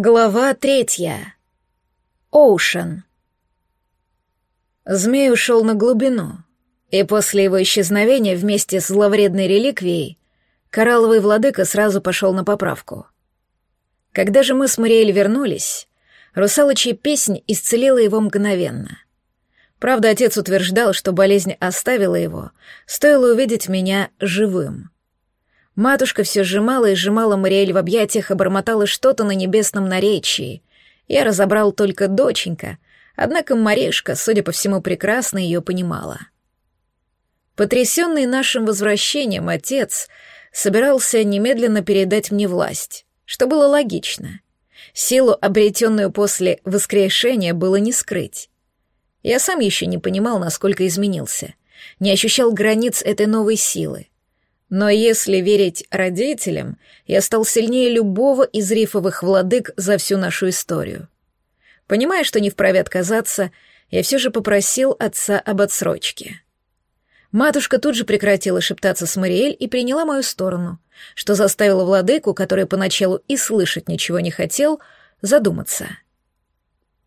Глава третья. Оушен. Змей ушел на глубину, и после его исчезновения вместе с зловредной реликвией коралловый владыка сразу пошел на поправку. Когда же мы с Мариэль вернулись, русалочья песнь исцелила его мгновенно. Правда, отец утверждал, что болезнь оставила его, стоило увидеть меня живым — Матушка все сжимала и сжимала Мариэль в объятиях и бормотала что-то на небесном наречии. Я разобрал только доченька, однако Марешка, судя по всему, прекрасно ее понимала. Потрясенный нашим возвращением отец собирался немедленно передать мне власть, что было логично. Силу, обретенную после воскрешения, было не скрыть. Я сам еще не понимал, насколько изменился, не ощущал границ этой новой силы. Но если верить родителям, я стал сильнее любого из рифовых владык за всю нашу историю. Понимая, что не вправе отказаться, я все же попросил отца об отсрочке. Матушка тут же прекратила шептаться с Мариэль и приняла мою сторону, что заставило владыку, который поначалу и слышать ничего не хотел, задуматься.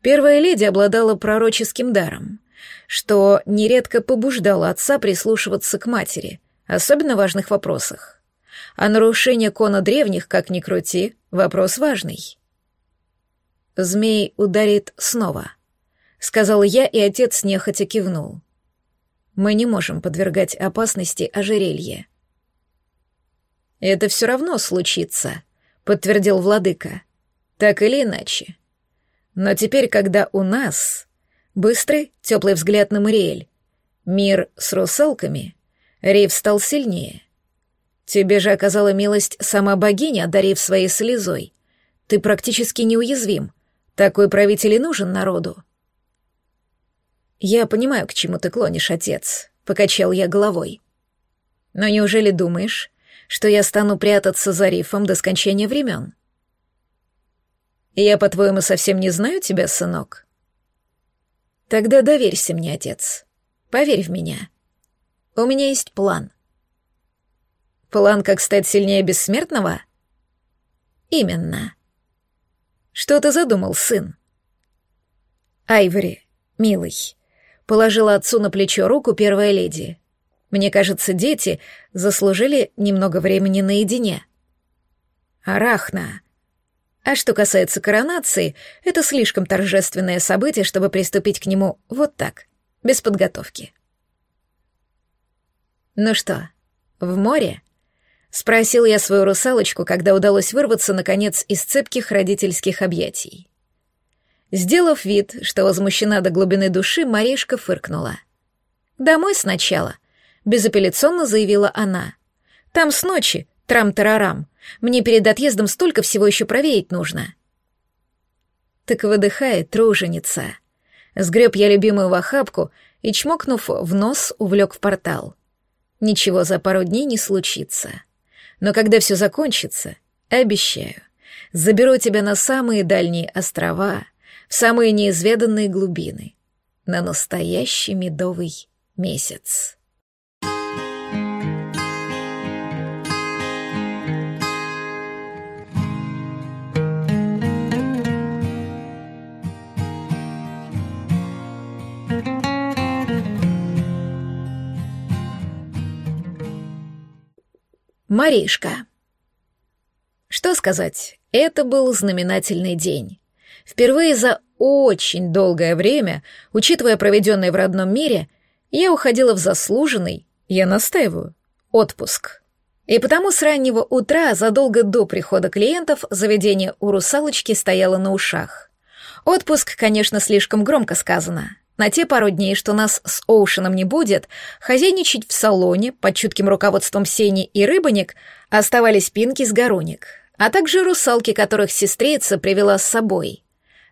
Первая леди обладала пророческим даром, что нередко побуждало отца прислушиваться к матери — особенно важных вопросах. А нарушение кона древних, как ни крути, вопрос важный. «Змей ударит снова», — сказал я, и отец нехотя кивнул. «Мы не можем подвергать опасности ожерелье». «Это все равно случится», — подтвердил владыка. «Так или иначе. Но теперь, когда у нас...» Быстрый, теплый взгляд на Мариэль. Мир с русалками — Рив стал сильнее. Тебе же оказала милость сама богиня, одарив своей слезой. Ты практически неуязвим. Такой правитель и нужен народу. Я понимаю, к чему ты клонишь, отец, — покачал я головой. Но неужели думаешь, что я стану прятаться за рифом до скончания времен? Я, по-твоему, совсем не знаю тебя, сынок? Тогда доверься мне, отец. Поверь в меня. У меня есть план. План, как стать сильнее бессмертного? Именно. Что ты задумал, сын? Айвори, милый, положила отцу на плечо руку первая леди. Мне кажется, дети заслужили немного времени наедине. Арахна. А что касается коронации, это слишком торжественное событие, чтобы приступить к нему вот так, без подготовки. «Ну что, в море?» — спросил я свою русалочку, когда удалось вырваться, наконец, из цепких родительских объятий. Сделав вид, что возмущена до глубины души, Маришка фыркнула. «Домой сначала», — безапелляционно заявила она. «Там с ночи, трам-тарарам. Мне перед отъездом столько всего еще проверить нужно». Так выдыхает труженица. Сгреб я любимую в охапку и, чмокнув в нос, увлек в портал — Ничего за пару дней не случится. Но когда все закончится, обещаю, заберу тебя на самые дальние острова, в самые неизведанные глубины, на настоящий медовый месяц. Маришка. Что сказать, это был знаменательный день. Впервые за очень долгое время, учитывая проведенное в родном мире, я уходила в заслуженный, я настаиваю, отпуск. И потому с раннего утра, задолго до прихода клиентов, заведение у русалочки стояло на ушах. Отпуск, конечно, слишком громко сказано. На те пару дней, что нас с Оушеном не будет, хозяйничать в салоне под чутким руководством Сени и Рыбаник оставались Пинки с Гороник, а также русалки, которых сестрица привела с собой.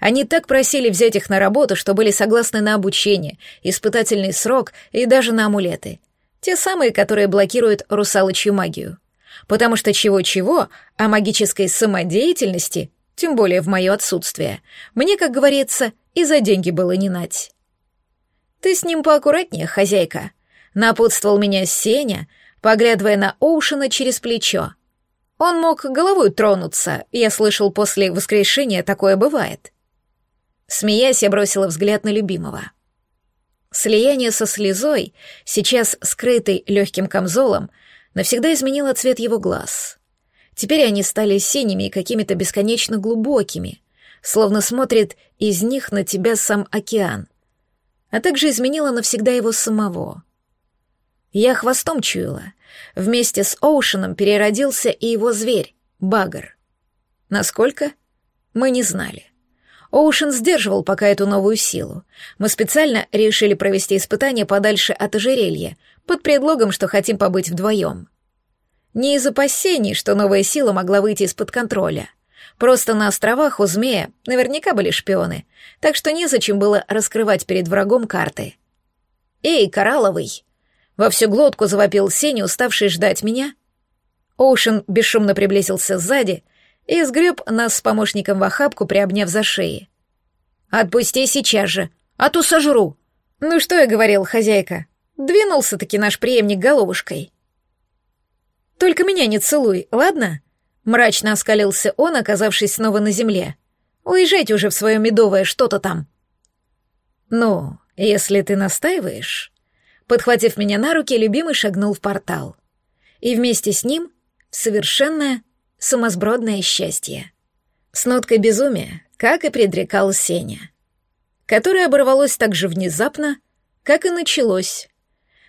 Они так просили взять их на работу, что были согласны на обучение, испытательный срок и даже на амулеты. Те самые, которые блокируют русалочью магию. Потому что чего-чего, а магической самодеятельности, тем более в мое отсутствие, мне, как говорится, и за деньги было не нать. «Ты с ним поаккуратнее, хозяйка», — напутствовал меня Сеня, поглядывая на Оушена через плечо. Он мог головой тронуться, я слышал, после воскрешения такое бывает. Смеясь, я бросила взгляд на любимого. Слияние со слезой, сейчас скрытой легким камзолом, навсегда изменило цвет его глаз. Теперь они стали синими и какими-то бесконечно глубокими, словно смотрит из них на тебя сам океан. А также изменило навсегда его самого. Я хвостом чуяла. Вместе с Оушеном переродился и его зверь, Багар. Насколько? Мы не знали. Оушен сдерживал пока эту новую силу. Мы специально решили провести испытание подальше от ожерелья, под предлогом, что хотим побыть вдвоем. Не из опасений, что новая сила могла выйти из-под контроля. Просто на островах у змея наверняка были шпионы, так что незачем было раскрывать перед врагом карты. «Эй, Коралловый!» Во всю глотку завопил Сеня, уставший ждать меня. Оушен бесшумно приблизился сзади и сгреб нас с помощником в охапку, приобняв за шеи. «Отпусти сейчас же, а то сожру!» «Ну что я говорил, хозяйка? Двинулся-таки наш преемник головушкой». «Только меня не целуй, ладно?» Мрачно оскалился он, оказавшись снова на земле. «Уезжайте уже в свое медовое что-то там». «Ну, если ты настаиваешь...» Подхватив меня на руки, любимый шагнул в портал. И вместе с ним в совершенное сумасбродное счастье. С ноткой безумия, как и предрекал Сеня. Которое оборвалось так же внезапно, как и началось.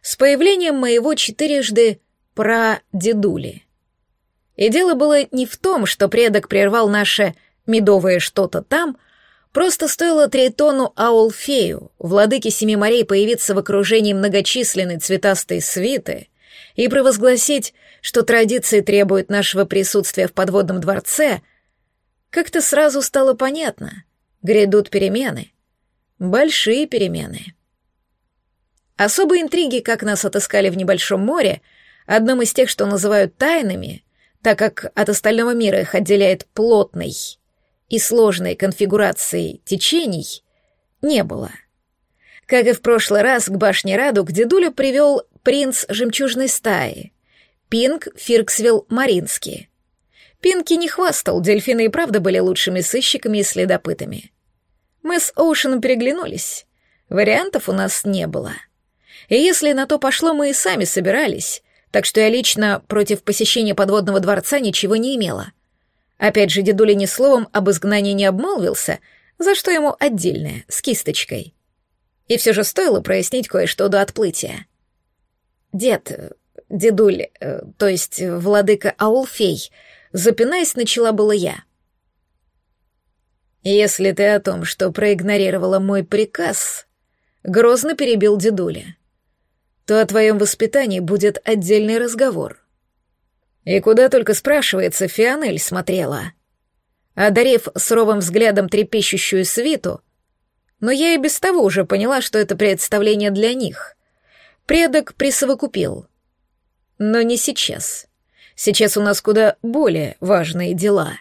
С появлением моего четырежды прадедули. И дело было не в том, что предок прервал наше медовое что-то там, Просто стоило Тритону Аулфею, владыке Семи морей, появиться в окружении многочисленной цветастой свиты и провозгласить, что традиции требуют нашего присутствия в подводном дворце, как-то сразу стало понятно. Грядут перемены. Большие перемены. Особые интриги, как нас отыскали в небольшом море, одном из тех, что называют тайнами, так как от остального мира их отделяет плотный — и сложной конфигурации течений не было. Как и в прошлый раз, к башне Радуг дедуля привел принц жемчужной стаи, Пинг Фирксвилл Маринский. Пинки не хвастал, дельфины и правда были лучшими сыщиками и следопытами. Мы с Оушеном переглянулись. Вариантов у нас не было. И если на то пошло, мы и сами собирались, так что я лично против посещения подводного дворца ничего не имела — Опять же, дедуля ни словом об изгнании не обмолвился, за что ему отдельное, с кисточкой. И все же стоило прояснить кое-что до отплытия. Дед, дедуль, э, то есть владыка Аулфей, запинаясь, начала было я. «Если ты о том, что проигнорировала мой приказ», — грозно перебил дедуля, «то о твоем воспитании будет отдельный разговор». И куда только, спрашивается, Фионель смотрела. Одарив суровым взглядом трепещущую свиту, но я и без того уже поняла, что это представление для них. Предок присовокупил. Но не сейчас. Сейчас у нас куда более важные дела.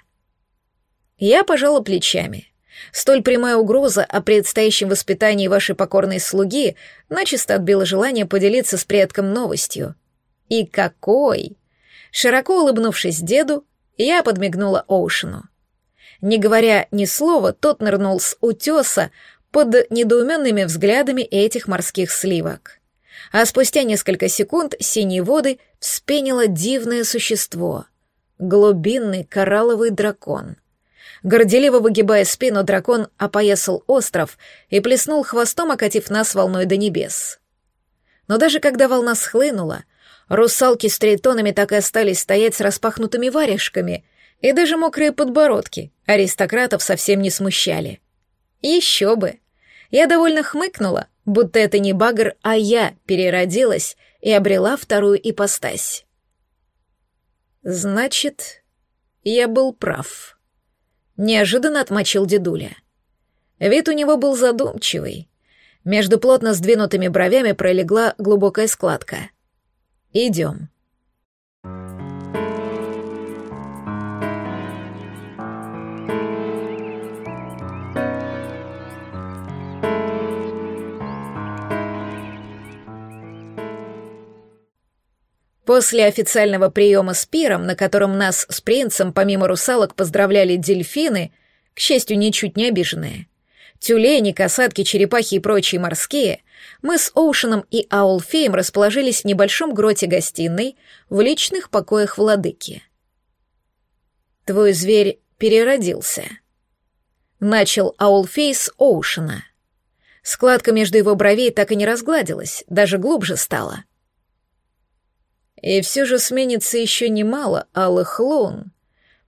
Я пожала плечами. Столь прямая угроза о предстоящем воспитании вашей покорной слуги начисто отбила желание поделиться с предком новостью. И какой! Широко улыбнувшись деду, я подмигнула Оушену. Не говоря ни слова, тот нырнул с утеса под недоуменными взглядами этих морских сливок. А спустя несколько секунд синие воды вспенило дивное существо — глубинный коралловый дракон. Горделиво выгибая спину, дракон опоясал остров и плеснул хвостом, окатив нас волной до небес. Но даже когда волна схлынула, Русалки с тритонами так и остались стоять с распахнутыми варежками, и даже мокрые подбородки аристократов совсем не смущали. Еще бы! Я довольно хмыкнула, будто это не багр, а я переродилась и обрела вторую ипостась. Значит, я был прав. Неожиданно отмочил дедуля. Вид у него был задумчивый. Между плотно сдвинутыми бровями пролегла глубокая складка. Идем. После официального приема с пиром, на котором нас с принцем помимо русалок поздравляли дельфины, к счастью, ничуть не обиженные, тюлени, касатки, черепахи и прочие морские, мы с Оушеном и Аулфеем расположились в небольшом гроте гостиной в личных покоях владыки. «Твой зверь переродился», — начал Аулфей с Оушена. Складка между его бровей так и не разгладилась, даже глубже стала — и все же сменится еще немало алых лун,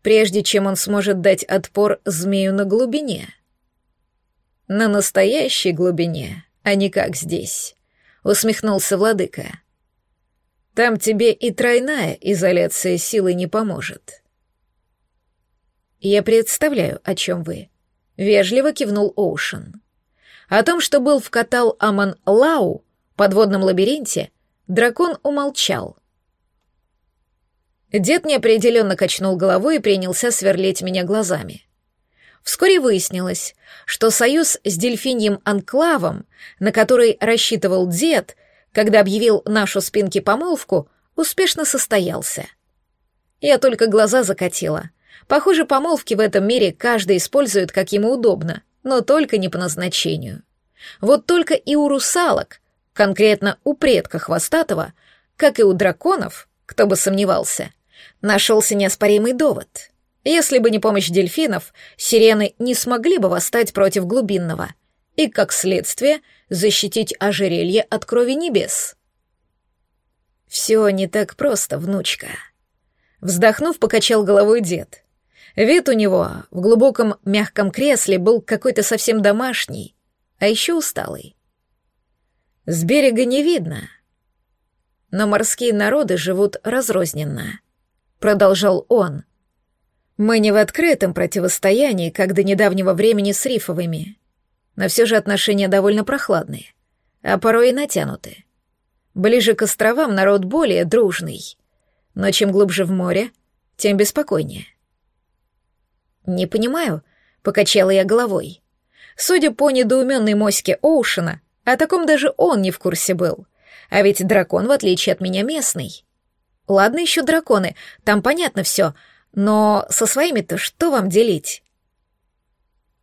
прежде чем он сможет дать отпор змею на глубине. На настоящей глубине, а не как здесь, усмехнулся владыка. Там тебе и тройная изоляция силы не поможет. Я представляю, о чем вы. Вежливо кивнул Оушен. О том, что был в катал Аман Лау, подводном лабиринте, дракон умолчал — Дед неопределенно качнул головой и принялся сверлить меня глазами. Вскоре выяснилось, что союз с дельфиньим анклавом, на который рассчитывал дед, когда объявил нашу спинки помолвку, успешно состоялся. Я только глаза закатила. Похоже, помолвки в этом мире каждый использует как ему удобно, но только не по назначению. Вот только и у русалок, конкретно у предка Хвостатого, как и у драконов, кто бы сомневался, нашелся неоспоримый довод. Если бы не помощь дельфинов, сирены не смогли бы восстать против глубинного и, как следствие, защитить ожерелье от крови небес. «Все не так просто, внучка», — вздохнув, покачал головой дед. Вид у него в глубоком мягком кресле был какой-то совсем домашний, а еще усталый. С берега не видно, но морские народы живут разрозненно продолжал он. Мы не в открытом противостоянии, как до недавнего времени с рифовыми, но все же отношения довольно прохладные, а порой и натянутые. Ближе к островам народ более дружный, но чем глубже в море, тем беспокойнее. «Не понимаю», — покачала я головой. Судя по недоуменной моське Оушена, о таком даже он не в курсе был. А ведь дракон, в отличие от меня, местный. Ладно еще драконы, там понятно все, но со своими-то что вам делить?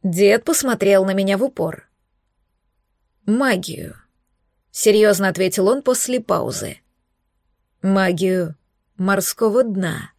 Дед посмотрел на меня в упор. «Магию», — серьезно ответил он после паузы. «Магию морского дна».